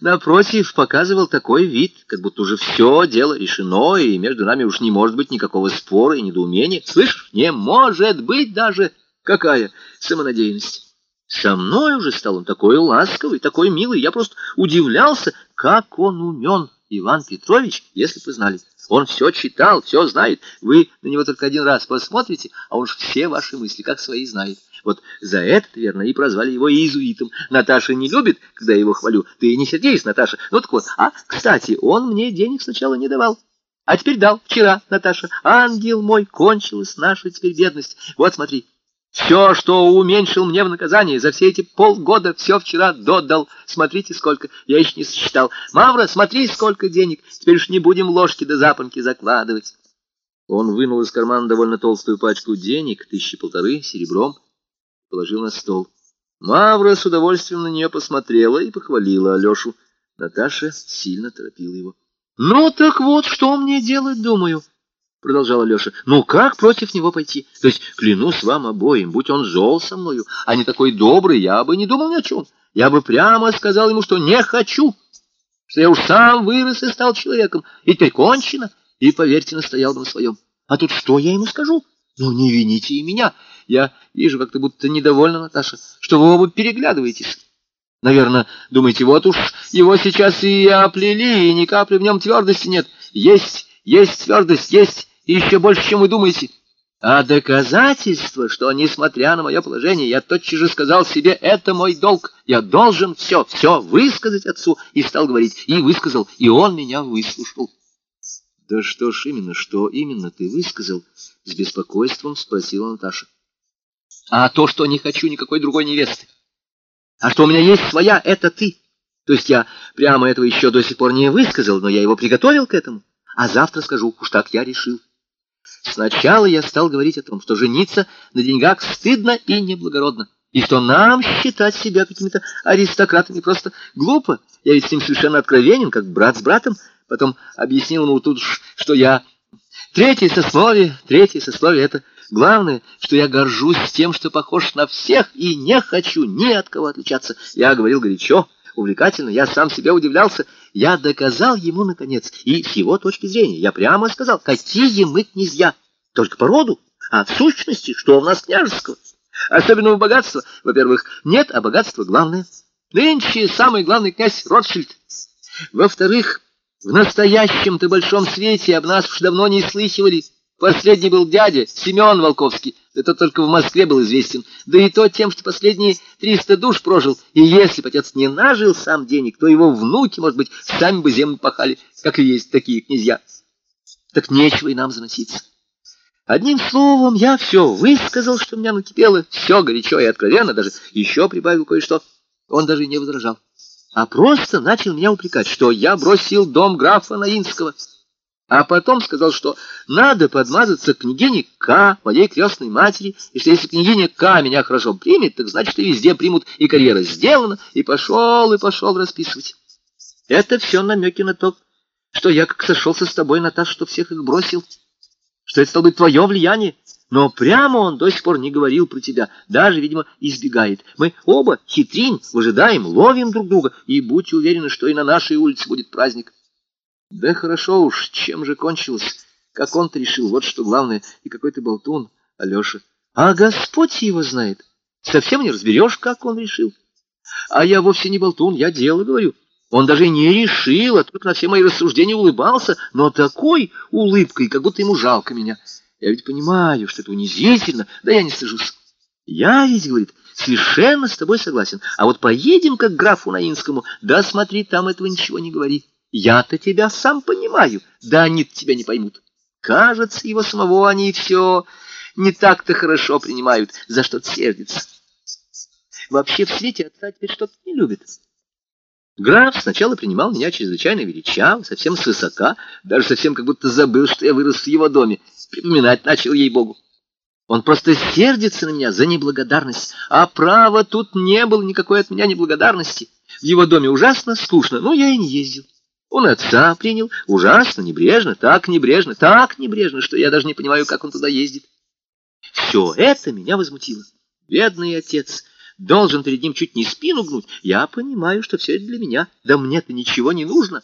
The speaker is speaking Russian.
напротив, показывал такой вид, как будто уже все дело решено, и между нами уж не может быть никакого спора и недоумения. Слышь, не может быть даже какая самонадеянность. Со мной уже стал он такой ласковый, такой милый, я просто удивлялся, как он умен, Иван Петрович, если бы знали. Он все читал, все знает. Вы на него только один раз посмотрите, а он все ваши мысли, как свои, знает. Вот за это, верно, и прозвали его иезуитом. Наташа не любит, когда я его хвалю. Ты не сердись, Наташа. Ну так вот, а, кстати, он мне денег сначала не давал. А теперь дал, вчера, Наташа. Ангел мой, кончилась наша теперь бедность. Вот смотри. Все, что уменьшил мне в наказание за все эти полгода, все вчера додал. Смотрите, сколько. Я еще не сосчитал. Мавра, смотри, сколько денег. Теперь уж не будем ложки до да запонки закладывать. Он вынул из кармана довольно толстую пачку денег, тысячи полторы, серебром, положил на стол. Мавра с удовольствием на нее посмотрела и похвалила Алешу. Наташа сильно торопила его. «Ну так вот, что мне делать, думаю?» — продолжала Леша. «Ну как против него пойти? То есть, клянусь вам обоим, будь он зол со мною, а не такой добрый, я бы не думал ни о чем. Я бы прямо сказал ему, что не хочу, что я уж сам вырос и стал человеком, и теперь кончено, и, поверьте, настоял бы на своем. А тут что я ему скажу? Ну, не вините и меня. Я вижу, как ты будто недовольна, Наташа, что вы оба переглядываетесь». Наверное, думаете, вот уж его сейчас и оплели, и ни капли в нем твердости нет. Есть, есть твердость, есть и еще больше, чем вы думаете. А доказательство, что, несмотря на мое положение, я тотчас же сказал себе, это мой долг, я должен все, все высказать отцу, и стал говорить, и высказал, и он меня выслушал. Да что ж именно, что именно ты высказал? С беспокойством спросила Наташа. А то, что не хочу никакой другой невесты. А что у меня есть своя, это ты. То есть я прямо этого еще до сих пор не высказал, но я его приготовил к этому. А завтра скажу, уж так я решил. Сначала я стал говорить о том, что жениться на деньгах стыдно и неблагородно, и что нам считать себя какими-то аристократами просто глупо. Я ведь с ним совершенно откровенен, как брат с братом. Потом объяснил ему тут, что я... Третье сословие, третье сословие — это главное, что я горжусь тем, что похож на всех, и не хочу ни от кого отличаться. Я говорил горячо, увлекательно, я сам себя удивлялся. Я доказал ему, наконец, и с его точки зрения, я прямо сказал, какие мы князья, только по роду, а в сущности, что у нас княжеского. Особенного богатства, во-первых, нет, а богатство главное. Нынче самый главный князь Ротшильд. Во-вторых, в настоящем-то большом свете об нас уж давно не слыхивали. Последний был дядя, Семен Волковский, это только в Москве был известен, да и то тем, что последние триста душ прожил, и если бы отец не нажил сам денег, то его внуки, может быть, сами бы землю пахали, как и есть такие князья. Так нечего и нам заноситься. Одним словом, я все высказал, что меня накипело, все горячо и откровенно, даже еще прибавил кое-что. Он даже не возражал, а просто начал меня упрекать, что я бросил дом графа Наинского. А потом сказал, что надо подмазаться к княгине К, моей крестной матери, и что если княгиня К меня хорошо примет, так значит и везде примут, и карьера сделана, и пошел, и пошел расписывать. Это все намеки на то, что я как сошелся с тобой, Наташа, что всех их бросил, что это стало быть твое влияние. Но прямо он до сих пор не говорил про тебя, даже, видимо, избегает. Мы оба хитрим, выжидаем, ловим друг друга, и будьте уверены, что и на нашей улице будет праздник. Да хорошо уж, чем же кончилось? Как он-то решил, вот что главное. И какой ты болтун, Алеша. А Господь его знает. Совсем не разберешь, как он решил. А я вовсе не болтун, я дело говорю. Он даже не решил, а только на все мои рассуждения улыбался, но такой улыбкой, как будто ему жалко меня. Я ведь понимаю, что это унизительно, да я не стыжусь. Я ведь, говорит, совершенно с тобой согласен. А вот поедем как графу Наинскому, да смотри, там этого ничего не говори. Я-то тебя сам понимаю, да они тебя не поймут. Кажется, его самого они все не так-то хорошо принимают, за что-то сердится. Вообще в свете отца теперь что-то не любит. Граф сначала принимал меня чрезвычайно величаво, совсем свысока, даже совсем как будто забыл, что я вырос в его доме. Припоминать начал ей-богу. Он просто сердится на меня за неблагодарность, а права тут не было никакой от меня неблагодарности. В его доме ужасно скучно, но я и не ездил. Он отца принял ужасно, небрежно, так небрежно, так небрежно, что я даже не понимаю, как он туда ездит. Все это меня возмутило. Бедный отец, должен перед ним чуть не спину гнуть. Я понимаю, что все это для меня. Да мне-то ничего не нужно.